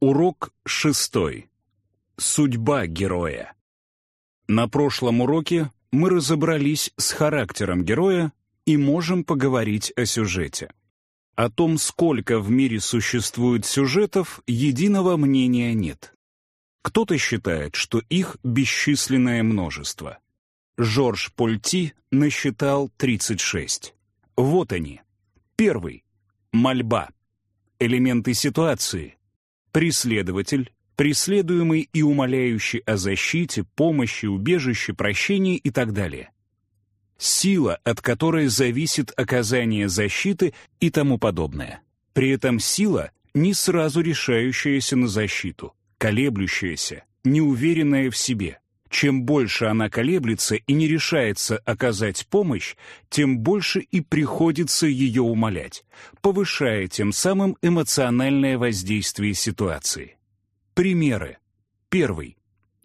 Урок шестой. Судьба героя. На прошлом уроке мы разобрались с характером героя и можем поговорить о сюжете. О том, сколько в мире существует сюжетов, единого мнения нет. Кто-то считает, что их бесчисленное множество. Жорж Польти насчитал 36. Вот они. Первый. Мольба. Элементы ситуации. Преследователь, преследуемый и умоляющий о защите, помощи, убежище, прощении и так далее. Сила, от которой зависит оказание защиты и тому подобное. При этом сила не сразу решающаяся на защиту, колеблющаяся, неуверенная в себе. Чем больше она колеблется и не решается оказать помощь, тем больше и приходится ее умолять, повышая тем самым эмоциональное воздействие ситуации. Примеры. Первый.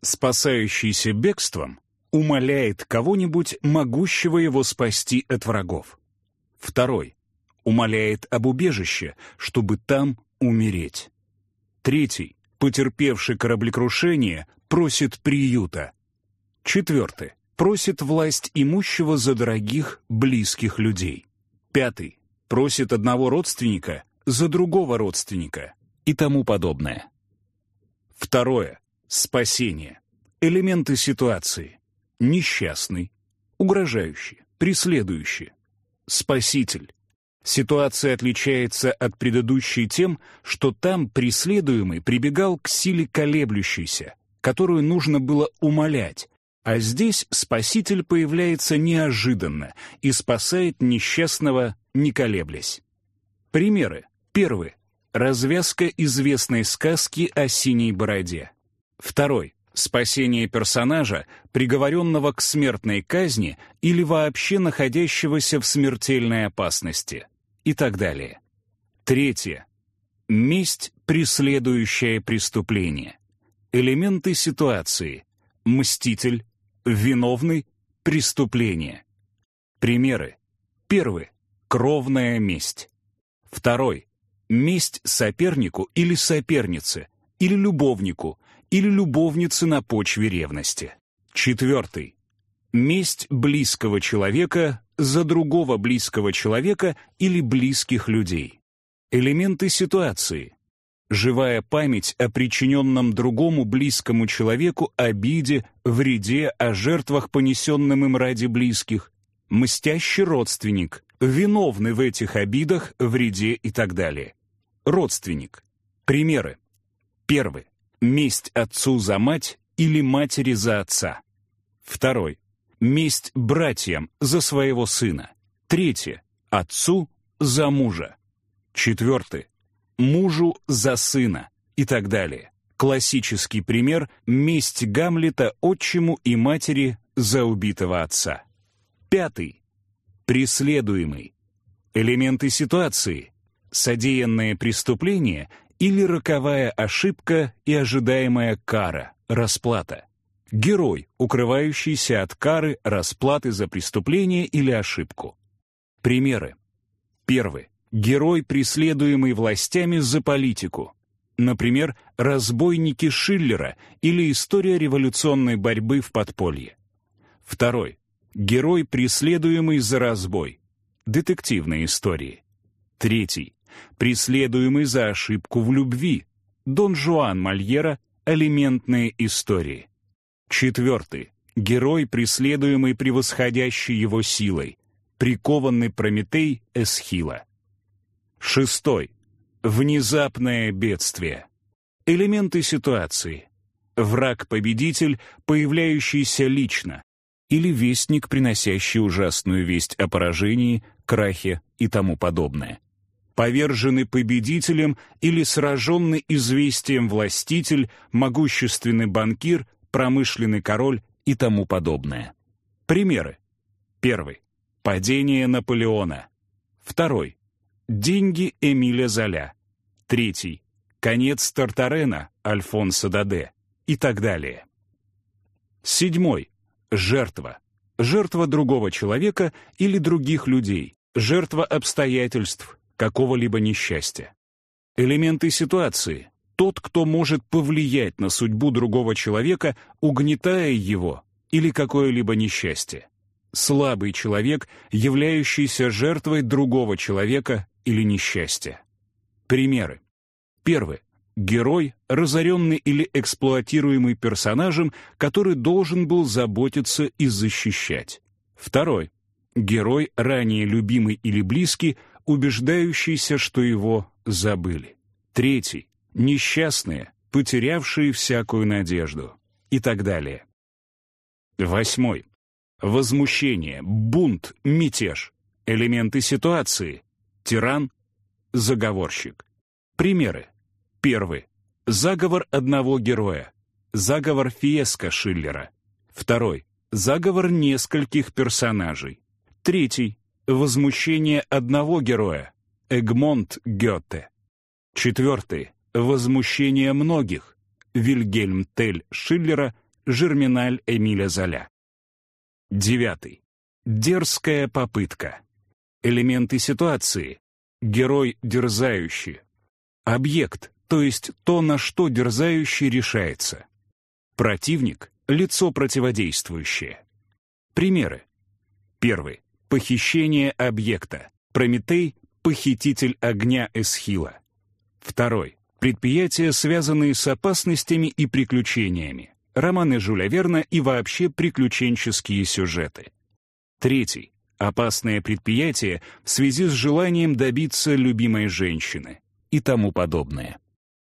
Спасающийся бегством умоляет кого-нибудь, могущего его спасти от врагов. Второй. Умоляет об убежище, чтобы там умереть. Третий. Потерпевший кораблекрушение просит приюта. Четвертый. Просит власть имущего за дорогих, близких людей. Пятый. Просит одного родственника за другого родственника и тому подобное. Второе. Спасение. Элементы ситуации. Несчастный, угрожающий, преследующий. Спаситель. Ситуация отличается от предыдущей тем, что там преследуемый прибегал к силе колеблющейся, которую нужно было умолять, а здесь спаситель появляется неожиданно и спасает несчастного, не колеблясь. Примеры. Первый. Развязка известной сказки о синей бороде. Второй. Спасение персонажа, приговоренного к смертной казни или вообще находящегося в смертельной опасности. И так далее. Третье. Месть, преследующая преступление. Элементы ситуации. Мститель, виновный, преступление. Примеры. Первый. Кровная месть. Второй месть сопернику или сопернице, или любовнику, или любовнице на почве ревности. Четвертый. Месть близкого человека за другого близкого человека или близких людей. Элементы ситуации. Живая память о причиненном другому близкому человеку обиде, вреде, о жертвах, понесенным им ради близких. Мстящий родственник, виновны в этих обидах, вреде и так далее. Родственник. Примеры. Первый. Месть отцу за мать или матери за отца. Второй. Месть братьям за своего сына. Третье. Отцу за мужа. Четвертый. Мужу за сына. И так далее. Классический пример – месть Гамлета отчиму и матери за убитого отца. Пятый. Преследуемый. Элементы ситуации содеянное преступление или роковая ошибка и ожидаемая кара, расплата. Герой, укрывающийся от кары, расплаты за преступление или ошибку. Примеры. Первый. Герой, преследуемый властями за политику. Например, «Разбойники Шиллера» или «История революционной борьбы в подполье». Второй. Герой, преследуемый за разбой. Детективные истории. Третий преследуемый за ошибку в любви. Дон Жуан Мольера «Алиментные истории». Четвертый. Герой, преследуемый превосходящей его силой. Прикованный Прометей Эсхила. Шестой. Внезапное бедствие. Элементы ситуации. Враг-победитель, появляющийся лично, или вестник, приносящий ужасную весть о поражении, крахе и тому подобное поверженный победителем или сраженный известием властитель, могущественный банкир, промышленный король и тому подобное. Примеры. Первый. Падение Наполеона. Второй. Деньги Эмиля Золя. Третий. Конец Тартарена Альфонсо Даде. И так далее. Седьмой. Жертва. Жертва другого человека или других людей. Жертва обстоятельств, какого-либо несчастья. Элементы ситуации. Тот, кто может повлиять на судьбу другого человека, угнетая его или какое-либо несчастье. Слабый человек, являющийся жертвой другого человека или несчастья. Примеры. Первый. Герой, разоренный или эксплуатируемый персонажем, который должен был заботиться и защищать. Второй. Герой, ранее любимый или близкий, убеждающийся, что его забыли. Третий. Несчастные, потерявшие всякую надежду. И так далее. Восьмой. Возмущение, бунт, мятеж. Элементы ситуации. Тиран, заговорщик. Примеры. Первый. Заговор одного героя. Заговор Фиеско Шиллера. Второй. Заговор нескольких персонажей. Третий. Возмущение одного героя. Эгмонт Гёте. Четвертый. Возмущение многих. Вильгельм Тель Шиллера, Жерминаль Эмиля Золя. Девятый. Дерзкая попытка. Элементы ситуации. Герой дерзающий. Объект, то есть то, на что дерзающий решается. Противник — лицо противодействующее. Примеры. Первый. Похищение объекта. Прометей — похититель огня Эсхила. Второй. Предприятия, связанные с опасностями и приключениями. Романы Жюля Верна и вообще приключенческие сюжеты. Третий. Опасное предприятие в связи с желанием добиться любимой женщины и тому подобное.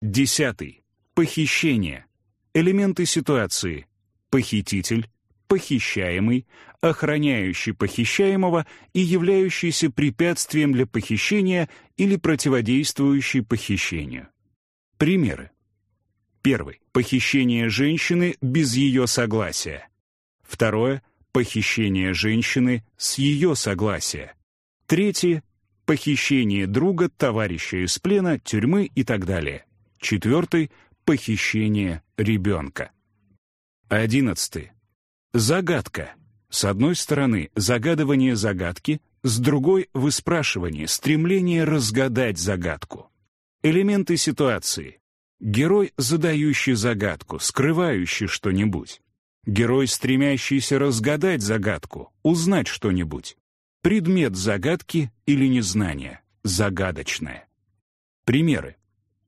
Десятый. Похищение. Элементы ситуации. Похититель, похищаемый, охраняющий похищаемого и являющийся препятствием для похищения или противодействующий похищению. Примеры. Первый. Похищение женщины без ее согласия. Второе. Похищение женщины с ее согласия. Третье похищение друга, товарища из плена, тюрьмы и так далее. Четвертый — похищение ребенка. Одиннадцатый. Загадка. С одной стороны, загадывание загадки, с другой — выспрашивание, стремление разгадать загадку. Элементы ситуации. Герой, задающий загадку, скрывающий что-нибудь. Герой, стремящийся разгадать загадку, узнать что-нибудь. Предмет загадки или незнания. Загадочное. Примеры.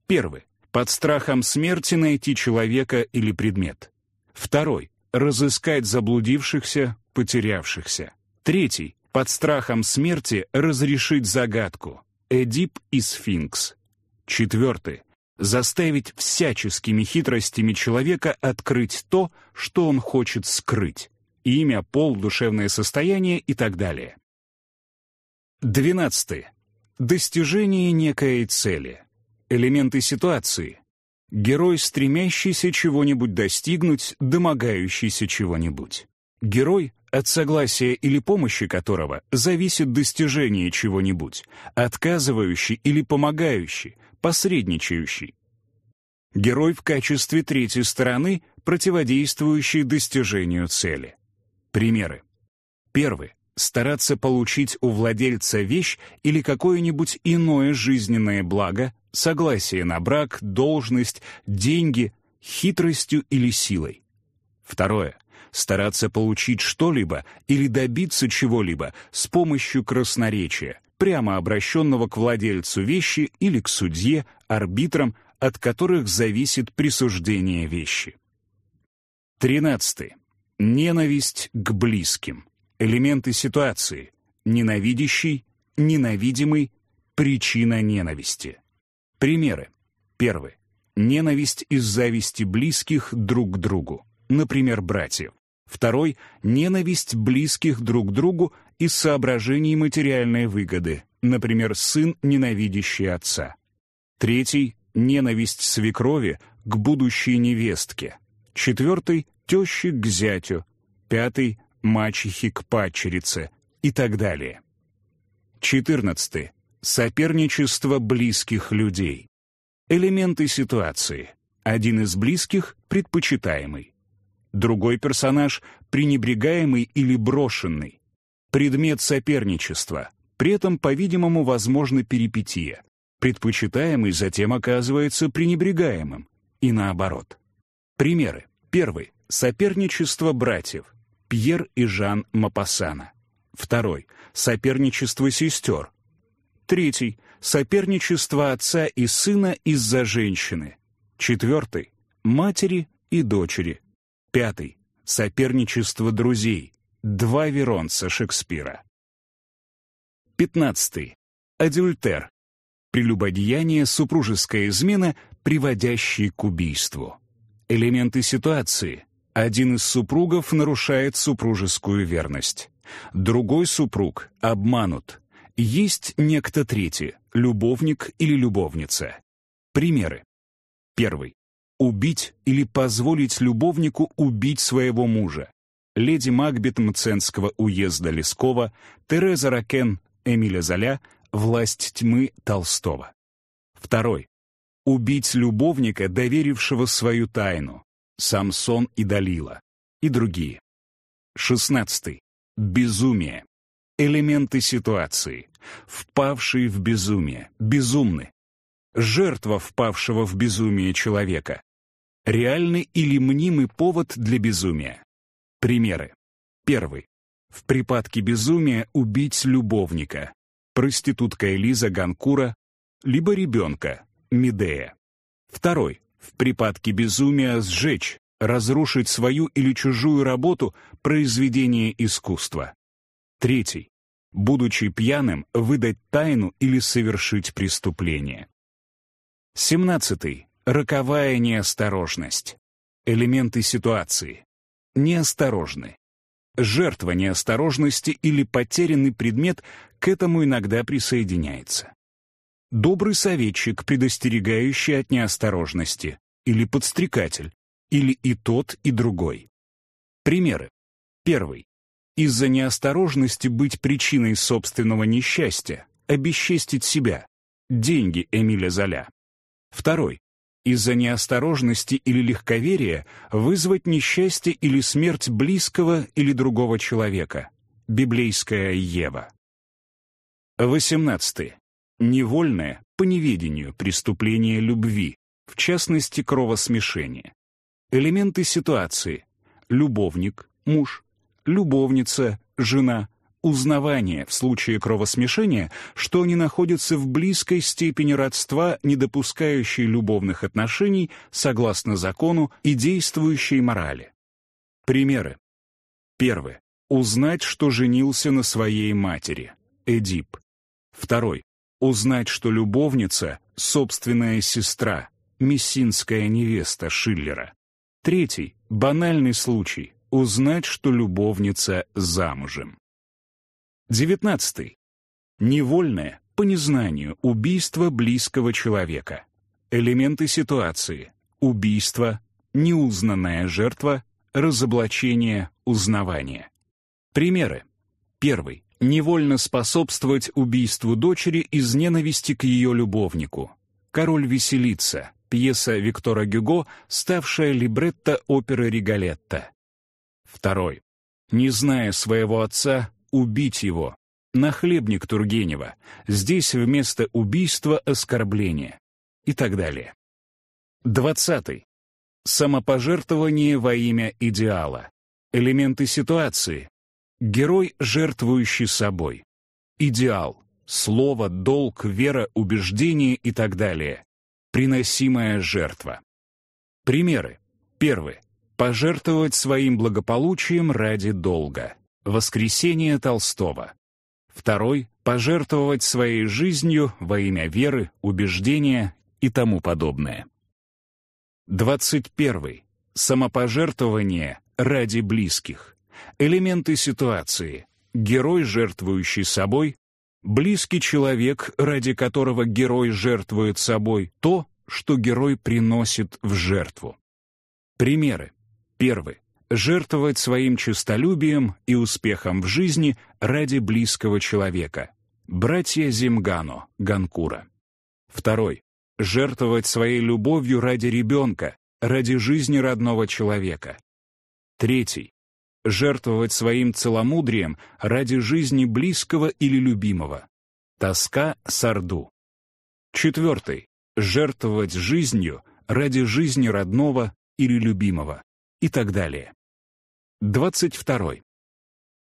Первый. Под страхом смерти найти человека или предмет. Второй. Разыскать заблудившихся, потерявшихся. Третий. Под страхом смерти разрешить загадку. Эдип и сфинкс. Четвертый. Заставить всяческими хитростями человека открыть то, что он хочет скрыть. Имя, пол, душевное состояние и так далее. Двенадцатый. Достижение некой цели. Элементы ситуации. Герой, стремящийся чего-нибудь достигнуть, домогающийся чего-нибудь. Герой, от согласия или помощи которого зависит достижение чего-нибудь, отказывающий или помогающий, посредничающий. Герой в качестве третьей стороны, противодействующий достижению цели. Примеры. Первый стараться получить у владельца вещь или какое-нибудь иное жизненное благо, согласие на брак, должность, деньги, хитростью или силой. Второе. Стараться получить что-либо или добиться чего-либо с помощью красноречия, прямо обращенного к владельцу вещи или к судье, арбитрам, от которых зависит присуждение вещи. Тринадцатый. Ненависть к близким. Элементы ситуации. Ненавидящий, ненавидимый, причина ненависти. Примеры. Первый. Ненависть из зависти близких друг к другу, например, братьев. Второй — ненависть близких друг к другу из соображений материальной выгоды, например, сын, ненавидящий отца. Третий — ненависть свекрови к будущей невестке. Четвертый — тещи к зятю. Пятый мачехи к падчерице и так далее. 14. Соперничество близких людей. Элементы ситуации. Один из близких — предпочитаемый. Другой персонаж — пренебрегаемый или брошенный. Предмет соперничества. При этом, по-видимому, возможна перипетия. Предпочитаемый затем оказывается пренебрегаемым. И наоборот. Примеры. Первый. Соперничество братьев. Пьер и Жан Мапассана. Второй. Соперничество сестер. Третий. Соперничество отца и сына из-за женщины. Четвертый. Матери и дочери. Пятый. Соперничество друзей. Два Веронца Шекспира. Пятнадцатый. Адюльтер. Прелюбодеяние, супружеская измена, приводящая к убийству. Элементы ситуации. Один из супругов нарушает супружескую верность. Другой супруг обманут. Есть некто третий, любовник или любовница. Примеры. Первый. Убить или позволить любовнику убить своего мужа. Леди Макбет Мценского уезда Лескова, Тереза Ракен, Эмиля Золя, Власть тьмы Толстого. Второй. Убить любовника, доверившего свою тайну. Самсон и Далила. И другие. Шестнадцатый. Безумие. Элементы ситуации. Впавший в безумие. Безумны. Жертва впавшего в безумие человека. Реальный или мнимый повод для безумия. Примеры. Первый. В припадке безумия убить любовника. Проститутка Элиза Ганкура, либо ребенка, Медея. Второй. В припадке безумия сжечь, разрушить свою или чужую работу, произведение искусства. Третий. Будучи пьяным, выдать тайну или совершить преступление. Семнадцатый. Роковая неосторожность. Элементы ситуации. Неосторожны. Жертва неосторожности или потерянный предмет к этому иногда присоединяется. Добрый советчик, предостерегающий от неосторожности, или подстрекатель, или и тот, и другой. Примеры. Первый. Из-за неосторожности быть причиной собственного несчастья, обесчестить себя. Деньги Эмиля Золя. Второй. Из-за неосторожности или легковерия вызвать несчастье или смерть близкого или другого человека. Библейская Ева. 18. Невольное, по неведению, преступление любви, в частности, кровосмешение. Элементы ситуации. Любовник, муж, любовница, жена, узнавание в случае кровосмешения, что они находятся в близкой степени родства, не допускающей любовных отношений согласно закону и действующей морали. Примеры. Первое. Узнать, что женился на своей матери. Эдип. Второй. Узнать, что любовница — собственная сестра, мессинская невеста Шиллера. Третий. Банальный случай. Узнать, что любовница замужем. Девятнадцатый. Невольное, по незнанию, убийство близкого человека. Элементы ситуации. Убийство, неузнанная жертва, разоблачение, узнавание. Примеры. Первый невольно способствовать убийству дочери из ненависти к ее любовнику. «Король веселится», пьеса Виктора Гюго, ставшая либретто оперы Риголетто. Второй. Не зная своего отца, убить его. Нахлебник Тургенева. Здесь вместо убийства оскорбление. И так далее. Двадцатый. Самопожертвование во имя идеала. Элементы ситуации. Герой, жертвующий собой. Идеал. Слово, долг, вера, убеждение и так далее. Приносимая жертва. Примеры. Первый. Пожертвовать своим благополучием ради долга. Воскресение Толстого. Второй. Пожертвовать своей жизнью во имя веры, убеждения и тому подобное. 21. Самопожертвование ради близких. Элементы ситуации. Герой, жертвующий собой, близкий человек, ради которого герой жертвует собой, то, что герой приносит в жертву. Примеры. Первый. Жертвовать своим честолюбием и успехом в жизни ради близкого человека. Братья Зимгано, Ганкура. Второй. Жертвовать своей любовью ради ребенка, ради жизни родного человека. Третий жертвовать своим целомудрием ради жизни близкого или любимого. Тоска Сарду. Четвертый. Жертвовать жизнью ради жизни родного или любимого и так далее. Двадцать второй.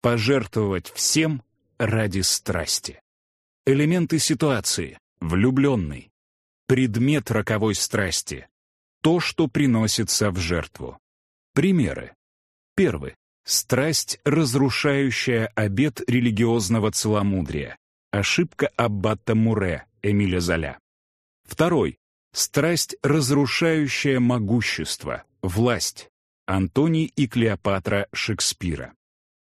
Пожертвовать всем ради страсти. Элементы ситуации. Влюбленный. Предмет роковой страсти. То, что приносится в жертву. Примеры. Первый. Страсть, разрушающая обет религиозного целомудрия. Ошибка аббата Муре, Эмиля Золя. Второй. Страсть, разрушающая могущество, власть. Антоний и Клеопатра Шекспира.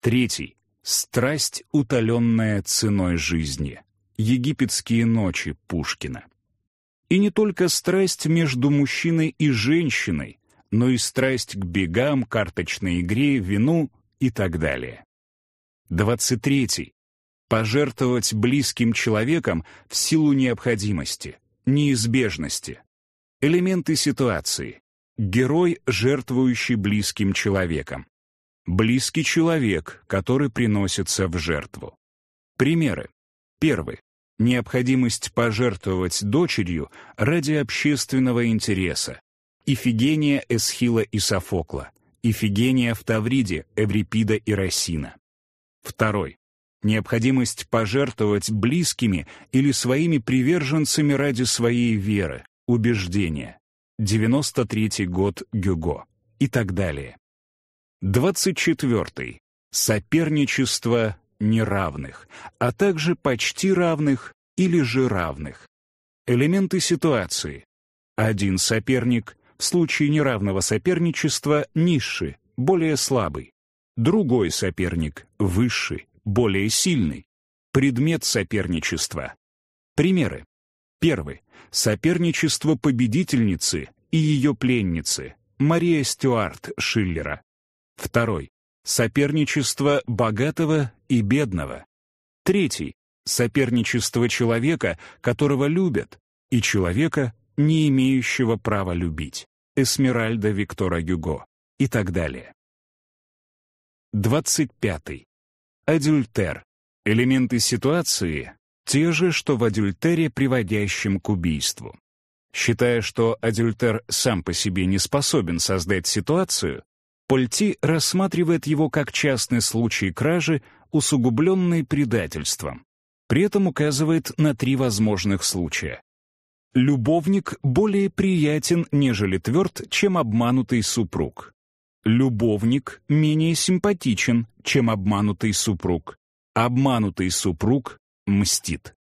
Третий. Страсть, утоленная ценой жизни. Египетские ночи Пушкина. И не только страсть между мужчиной и женщиной, но и страсть к бегам, карточной игре, вину и так далее. 23. Пожертвовать близким человеком в силу необходимости, неизбежности. Элементы ситуации. Герой, жертвующий близким человеком. Близкий человек, который приносится в жертву. Примеры. Первый. Необходимость пожертвовать дочерью ради общественного интереса, Ифигения Эсхила и Софокла, Ифигения в Тавриде, Эврипида и Росина. Второй. Необходимость пожертвовать близкими или своими приверженцами ради своей веры, убеждения. 93 год Гюго и так далее. 24. Соперничество неравных, а также почти равных или же равных. Элементы ситуации. Один соперник в случае неравного соперничества низший, более слабый. Другой соперник высший, более сильный. Предмет соперничества. Примеры. Первый. Соперничество победительницы и ее пленницы. Мария Стюарт Шиллера. Второй. Соперничество богатого и бедного. Третий. Соперничество человека, которого любят, и человека, не имеющего права любить. Эсмеральда Виктора Гюго и так далее. 25. Адюльтер. Элементы ситуации те же, что в адюльтере, приводящем к убийству. Считая, что адюльтер сам по себе не способен создать ситуацию, Польти рассматривает его как частный случай кражи, усугубленный предательством. При этом указывает на три возможных случая. Любовник более приятен, нежели тверд, чем обманутый супруг. Любовник менее симпатичен, чем обманутый супруг. Обманутый супруг мстит.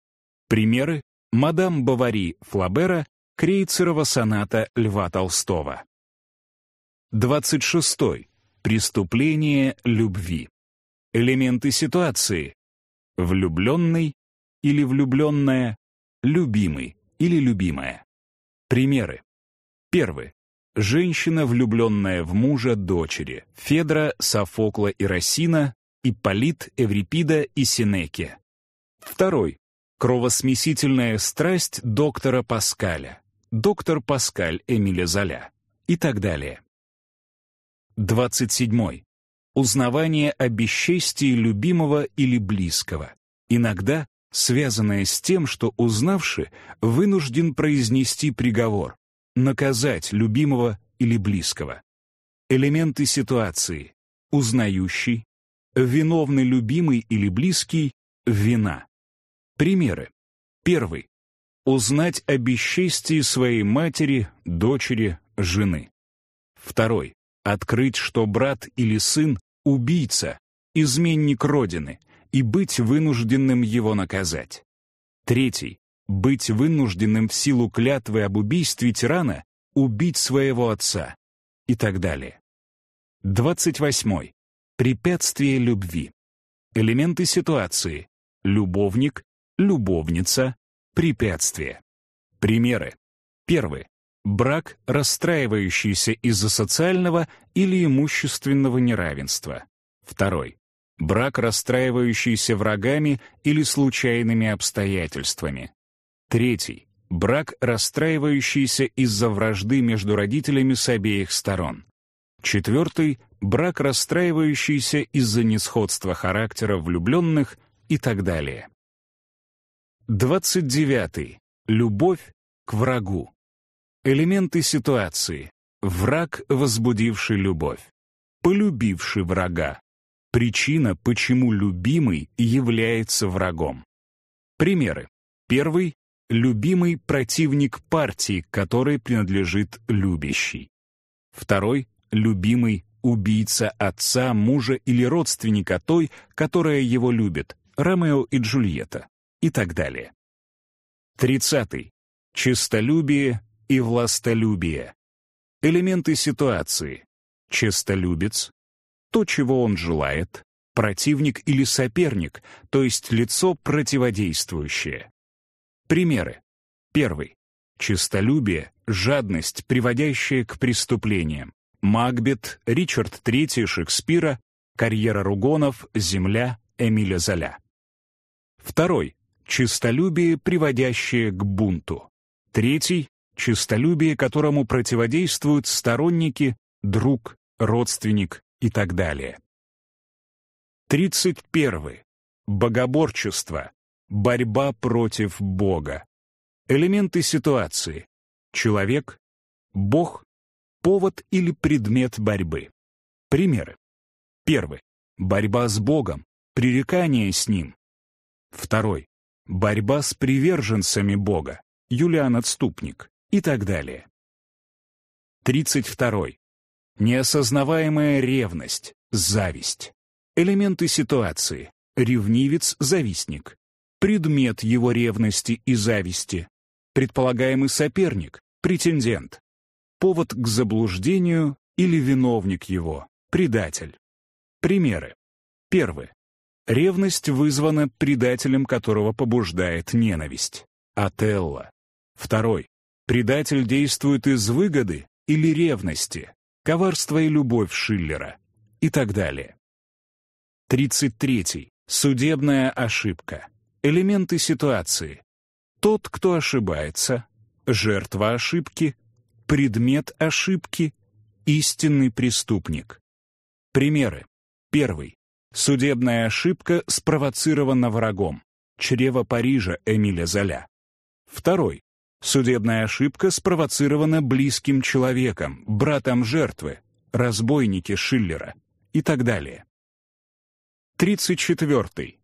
Примеры «Мадам Бавари» Флабера, Крейцерова соната Льва Толстого. 26. Преступление любви. Элементы ситуации. Влюбленный или влюбленная, любимый или любимая. Примеры. Первый. Женщина, влюбленная в мужа дочери. Федра, Софокла и Росина, Ипполит, Эврипида и Синеке. Второй. Кровосмесительная страсть доктора Паскаля. Доктор Паскаль Эмиля Золя. И так далее. 27. Узнавание о бесчестии любимого или близкого. Иногда связанное с тем, что узнавший вынужден произнести приговор, наказать любимого или близкого. Элементы ситуации. Узнающий, виновный любимый или близкий, вина. Примеры. Первый. Узнать о бесчестии своей матери, дочери, жены. Второй. Открыть, что брат или сын — убийца, изменник Родины, и быть вынужденным его наказать. Третий. Быть вынужденным в силу клятвы об убийстве тирана убить своего отца и так далее. 28. Препятствие любви. Элементы ситуации. Любовник, любовница, препятствие. Примеры. Первый. Брак, расстраивающийся из-за социального или имущественного неравенства. Второй. Брак, расстраивающийся врагами или случайными обстоятельствами. Третий. Брак, расстраивающийся из-за вражды между родителями с обеих сторон. Четвертый. Брак, расстраивающийся из-за несходства характера влюбленных и так далее. 29. Любовь к врагу. Элементы ситуации. Враг, возбудивший любовь. Полюбивший врага. Причина, почему любимый является врагом. Примеры. Первый — любимый противник партии, которой принадлежит любящий. Второй — любимый убийца отца, мужа или родственника той, которая его любит, Ромео и Джульетта и так далее. Тридцатый. Честолюбие и властолюбие. Элементы ситуации. Честолюбец, то, чего он желает, противник или соперник, то есть лицо противодействующее. Примеры. Первый. Честолюбие, жадность, приводящая к преступлениям. Макбет, Ричард III Шекспира, карьера Ругонов, Земля, Эмиля Золя. Второй. Чистолюбие, приводящее к бунту. Третий. Чистолюбие, которому противодействуют сторонники, друг, родственник и так далее. 31. Богоборчество. Борьба против Бога. Элементы ситуации. Человек, Бог, повод или предмет борьбы. Примеры. Первый. Борьба с Богом, пререкание с Ним. Второй. Борьба с приверженцами Бога, Юлиан Отступник и так далее. 32. Неосознаваемая ревность, зависть. Элементы ситуации. Ревнивец-завистник. Предмет его ревности и зависти. Предполагаемый соперник, претендент. Повод к заблуждению или виновник его, предатель. Примеры. Первый. Ревность вызвана предателем, которого побуждает ненависть. Отелло. Второй. Предатель действует из выгоды или ревности, коварство и любовь Шиллера и так далее. 33. Судебная ошибка. Элементы ситуации. Тот, кто ошибается, жертва ошибки, предмет ошибки, истинный преступник. Примеры. Первый. Судебная ошибка спровоцирована врагом. Чрево Парижа Эмиля Золя. Второй. Судебная ошибка спровоцирована близким человеком, братом жертвы, разбойники Шиллера и так далее. 34.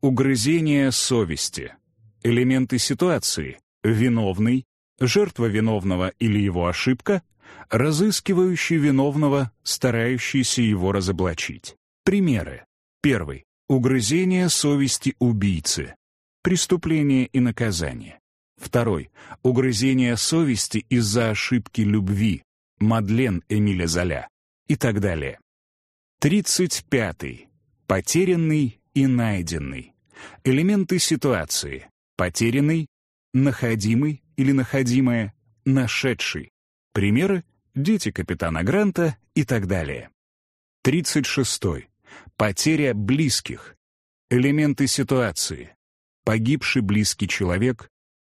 Угрызение совести. Элементы ситуации. Виновный, жертва виновного или его ошибка, разыскивающий виновного, старающийся его разоблачить. Примеры. Первый. Угрызение совести убийцы. Преступление и наказание. Второй. Угрызение совести из-за ошибки любви. Мадлен Эмиля Золя. И так далее. Тридцать пятый. Потерянный и найденный. Элементы ситуации. Потерянный, находимый или находимая, нашедший. Примеры — дети капитана Гранта и так далее. Тридцать шестой. Потеря близких. Элементы ситуации. Погибший близкий человек,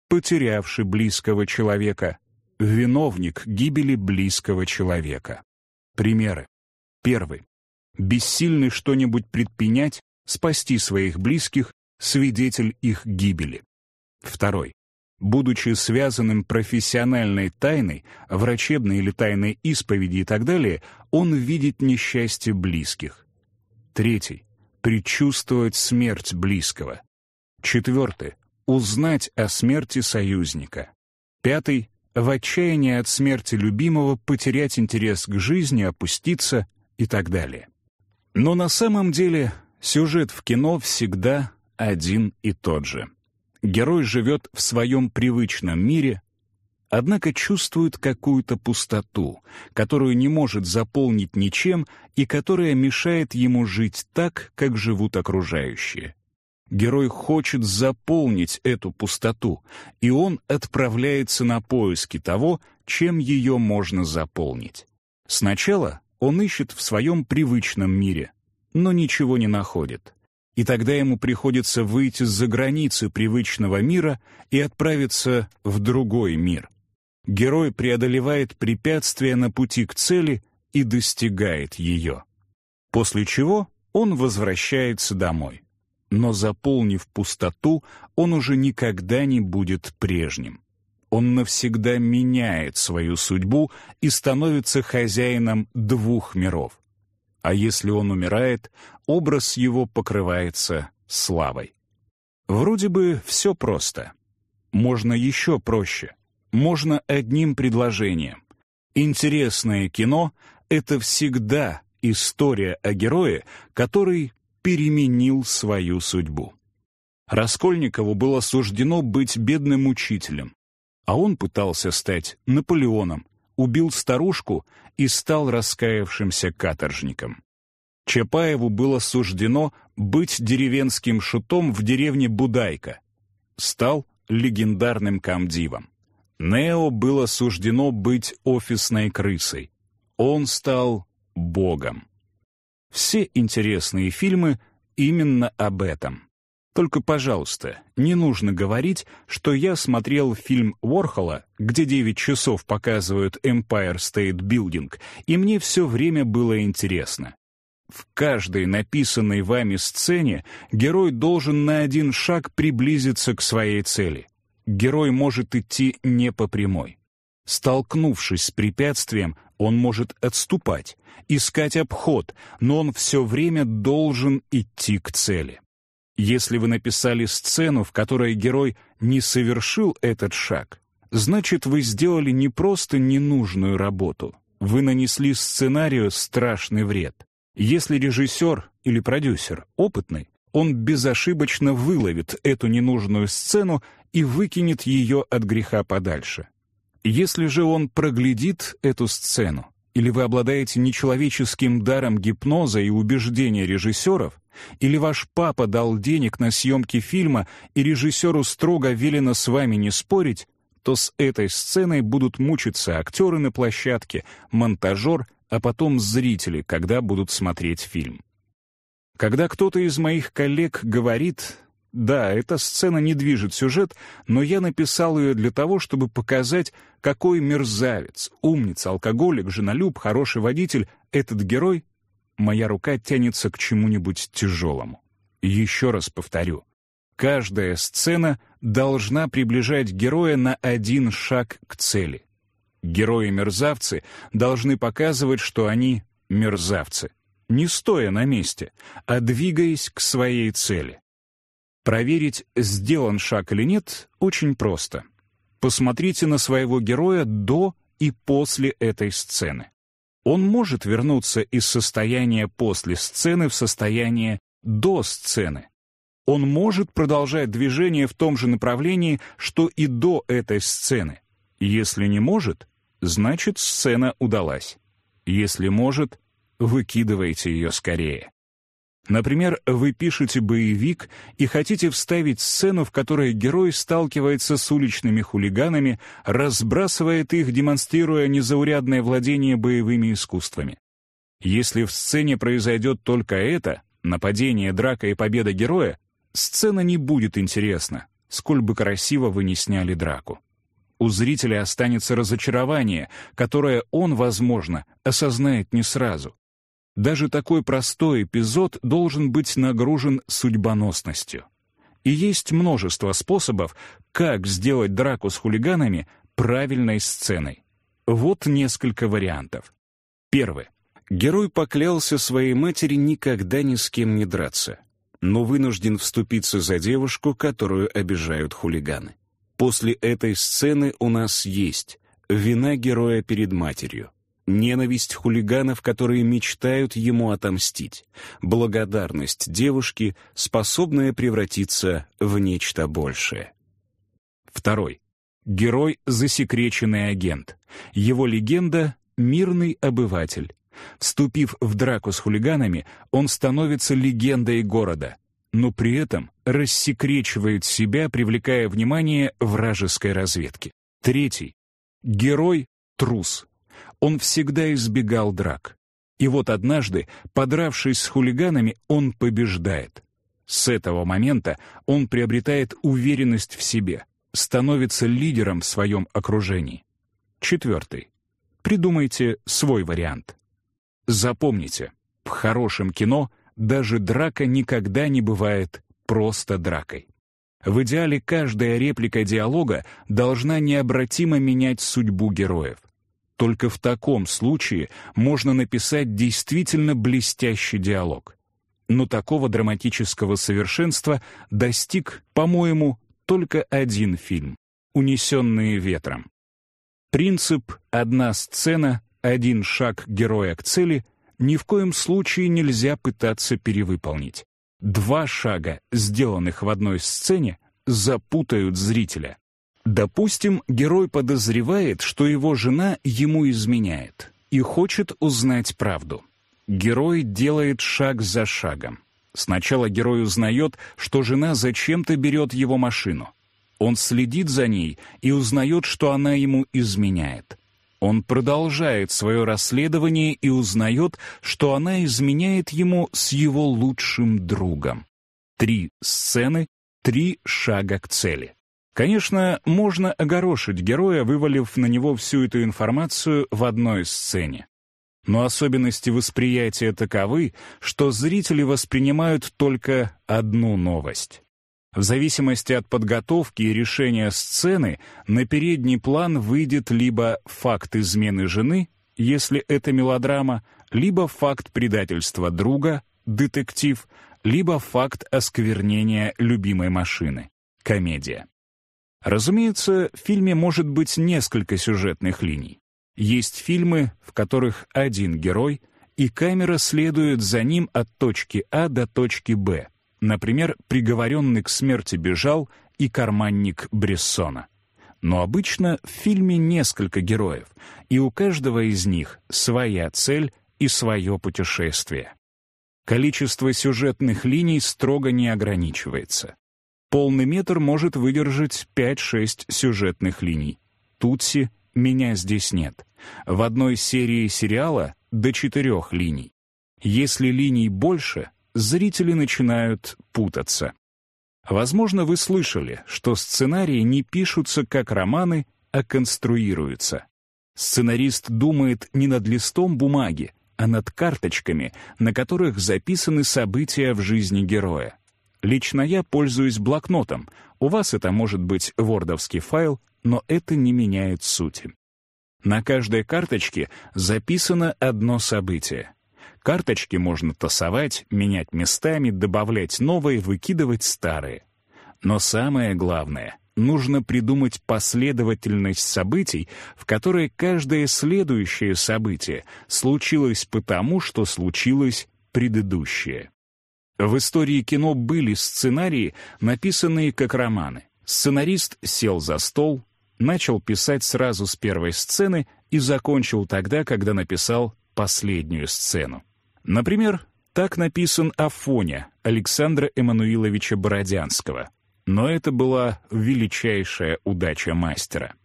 потерявший близкого человека, виновник гибели близкого человека. Примеры. Первый. Бессильный что-нибудь предпринять, спасти своих близких, свидетель их гибели. Второй. Будучи связанным профессиональной тайной, врачебной или тайной исповеди и так далее, он видит несчастье близких. Третий — предчувствовать смерть близкого. Четвертый — узнать о смерти союзника. Пятый — в отчаянии от смерти любимого потерять интерес к жизни, опуститься и так далее. Но на самом деле сюжет в кино всегда один и тот же. Герой живет в своем привычном мире, однако чувствует какую-то пустоту, которую не может заполнить ничем и которая мешает ему жить так, как живут окружающие. Герой хочет заполнить эту пустоту, и он отправляется на поиски того, чем ее можно заполнить. Сначала он ищет в своем привычном мире, но ничего не находит. И тогда ему приходится выйти за границы привычного мира и отправиться в другой мир герой преодолевает препятствия на пути к цели и достигает ее. После чего он возвращается домой. но заполнив пустоту, он уже никогда не будет прежним. Он навсегда меняет свою судьбу и становится хозяином двух миров. А если он умирает, образ его покрывается славой. Вроде бы все просто. Можно еще проще. Можно одним предложением. Интересное кино — это всегда история о герое, который переменил свою судьбу. Раскольникову было суждено быть бедным учителем, а он пытался стать Наполеоном, убил старушку и стал раскаявшимся каторжником. Чапаеву было суждено быть деревенским шутом в деревне Будайка. Стал легендарным комдивом. Нео было суждено быть офисной крысой. Он стал богом. Все интересные фильмы именно об этом. Только, пожалуйста, не нужно говорить, что я смотрел фильм Уорхола, где 9 часов показывают Empire State Building, и мне все время было интересно. В каждой написанной вами сцене герой должен на один шаг приблизиться к своей цели. Герой может идти не по прямой. Столкнувшись с препятствием, он может отступать, искать обход, но он все время должен идти к цели. Если вы написали сцену, в которой герой не совершил этот шаг, значит, вы сделали не просто ненужную работу, вы нанесли сценарию страшный вред. Если режиссер или продюсер опытный, он безошибочно выловит эту ненужную сцену и выкинет ее от греха подальше. Если же он проглядит эту сцену, или вы обладаете нечеловеческим даром гипноза и убеждения режиссеров, или ваш папа дал денег на съемки фильма, и режиссеру строго велено с вами не спорить, то с этой сценой будут мучиться актеры на площадке, монтажер, а потом зрители, когда будут смотреть фильм. Когда кто-то из моих коллег говорит да, эта сцена не движет сюжет, но я написал ее для того, чтобы показать, какой мерзавец, умница, алкоголик, женолюб, хороший водитель этот герой. Моя рука тянется к чему-нибудь тяжелому. Еще раз повторю. Каждая сцена должна приближать героя на один шаг к цели. Герои-мерзавцы должны показывать, что они мерзавцы, не стоя на месте, а двигаясь к своей цели. Проверить, сделан шаг или нет, очень просто. Посмотрите на своего героя до и после этой сцены. Он может вернуться из состояния после сцены в состояние до сцены. Он может продолжать движение в том же направлении, что и до этой сцены. Если не может, значит сцена удалась. Если может, выкидывайте ее скорее. Например, вы пишете боевик и хотите вставить сцену, в которой герой сталкивается с уличными хулиганами, разбрасывает их, демонстрируя незаурядное владение боевыми искусствами. Если в сцене произойдет только это, нападение, драка и победа героя, сцена не будет интересна, сколь бы красиво вы не сняли драку. У зрителя останется разочарование, которое он, возможно, осознает не сразу. Даже такой простой эпизод должен быть нагружен судьбоносностью. И есть множество способов, как сделать драку с хулиганами правильной сценой. Вот несколько вариантов. Первый. Герой поклялся своей матери никогда ни с кем не драться, но вынужден вступиться за девушку, которую обижают хулиганы. После этой сцены у нас есть вина героя перед матерью, ненависть хулиганов, которые мечтают ему отомстить, благодарность девушки, способная превратиться в нечто большее. Второй. Герой — засекреченный агент. Его легенда — мирный обыватель. Вступив в драку с хулиганами, он становится легендой города, но при этом рассекречивает себя, привлекая внимание вражеской разведки. Третий. Герой — трус, он всегда избегал драк. И вот однажды, подравшись с хулиганами, он побеждает. С этого момента он приобретает уверенность в себе, становится лидером в своем окружении. Четвертый. Придумайте свой вариант. Запомните, в хорошем кино даже драка никогда не бывает просто дракой. В идеале каждая реплика диалога должна необратимо менять судьбу героев. Только в таком случае можно написать действительно блестящий диалог. Но такого драматического совершенства достиг, по-моему, только один фильм «Унесенные ветром». Принцип «одна сцена, один шаг героя к цели» ни в коем случае нельзя пытаться перевыполнить. Два шага, сделанных в одной сцене, запутают зрителя. Допустим, герой подозревает, что его жена ему изменяет и хочет узнать правду. Герой делает шаг за шагом. Сначала герой узнает, что жена зачем-то берет его машину. Он следит за ней и узнает, что она ему изменяет. Он продолжает свое расследование и узнает, что она изменяет ему с его лучшим другом. Три сцены, три шага к цели. Конечно, можно огорошить героя, вывалив на него всю эту информацию в одной сцене. Но особенности восприятия таковы, что зрители воспринимают только одну новость. В зависимости от подготовки и решения сцены на передний план выйдет либо факт измены жены, если это мелодрама, либо факт предательства друга, детектив, либо факт осквернения любимой машины, комедия. Разумеется, в фильме может быть несколько сюжетных линий. Есть фильмы, в которых один герой, и камера следует за ним от точки А до точки Б. Например, «Приговоренный к смерти бежал» и «Карманник Брессона». Но обычно в фильме несколько героев, и у каждого из них своя цель и свое путешествие. Количество сюжетных линий строго не ограничивается. Полный метр может выдержать 5-6 сюжетных линий. Тутси «Меня здесь нет». В одной серии сериала до четырех линий. Если линий больше, зрители начинают путаться. Возможно, вы слышали, что сценарии не пишутся как романы, а конструируются. Сценарист думает не над листом бумаги, а над карточками, на которых записаны события в жизни героя. Лично я пользуюсь блокнотом. У вас это может быть вордовский файл, но это не меняет сути. На каждой карточке записано одно событие. Карточки можно тасовать, менять местами, добавлять новые, выкидывать старые. Но самое главное — нужно придумать последовательность событий, в которой каждое следующее событие случилось потому, что случилось предыдущее. В истории кино были сценарии, написанные как романы. Сценарист сел за стол, начал писать сразу с первой сцены и закончил тогда, когда написал последнюю сцену. Например, так написан Афоня Александра Эммануиловича Бородянского. Но это была величайшая удача мастера.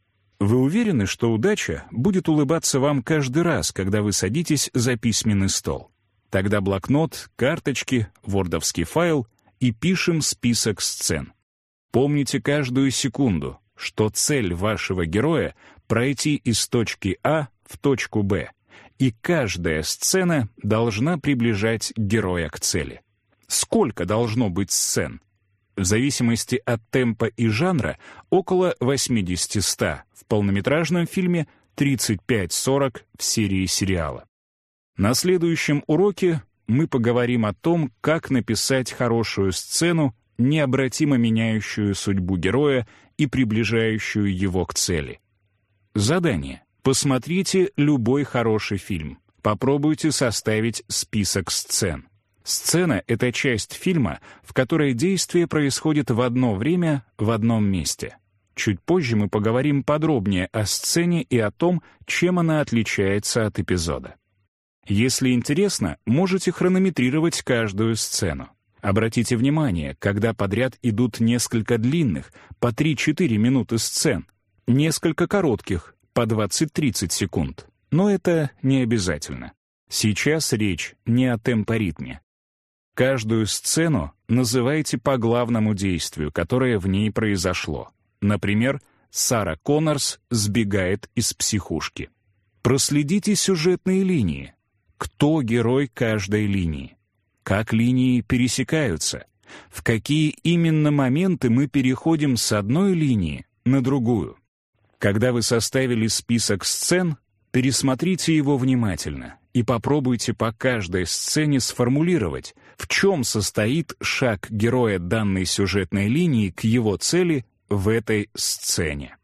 Вы уверены, что удача будет улыбаться вам каждый раз, когда вы садитесь за письменный стол? Тогда блокнот, карточки, вордовский файл и пишем список сцен. Помните каждую секунду, что цель вашего героя — пройти из точки А в точку Б, и каждая сцена должна приближать героя к цели. Сколько должно быть сцен? В зависимости от темпа и жанра около 80-100 в полнометражном фильме, 35-40 в серии сериала. На следующем уроке мы поговорим о том, как написать хорошую сцену, необратимо меняющую судьбу героя и приближающую его к цели. Задание. Посмотрите любой хороший фильм. Попробуйте составить список сцен. Сцена — это часть фильма, в которой действие происходит в одно время, в одном месте. Чуть позже мы поговорим подробнее о сцене и о том, чем она отличается от эпизода. Если интересно, можете хронометрировать каждую сцену. Обратите внимание, когда подряд идут несколько длинных, по 3-4 минуты сцен, несколько коротких, по 20-30 секунд. Но это не обязательно. Сейчас речь не о темпоритме. Каждую сцену называйте по главному действию, которое в ней произошло. Например, Сара Коннорс сбегает из психушки. Проследите сюжетные линии, кто герой каждой линии, как линии пересекаются, в какие именно моменты мы переходим с одной линии на другую. Когда вы составили список сцен, пересмотрите его внимательно и попробуйте по каждой сцене сформулировать, в чем состоит шаг героя данной сюжетной линии к его цели в этой сцене.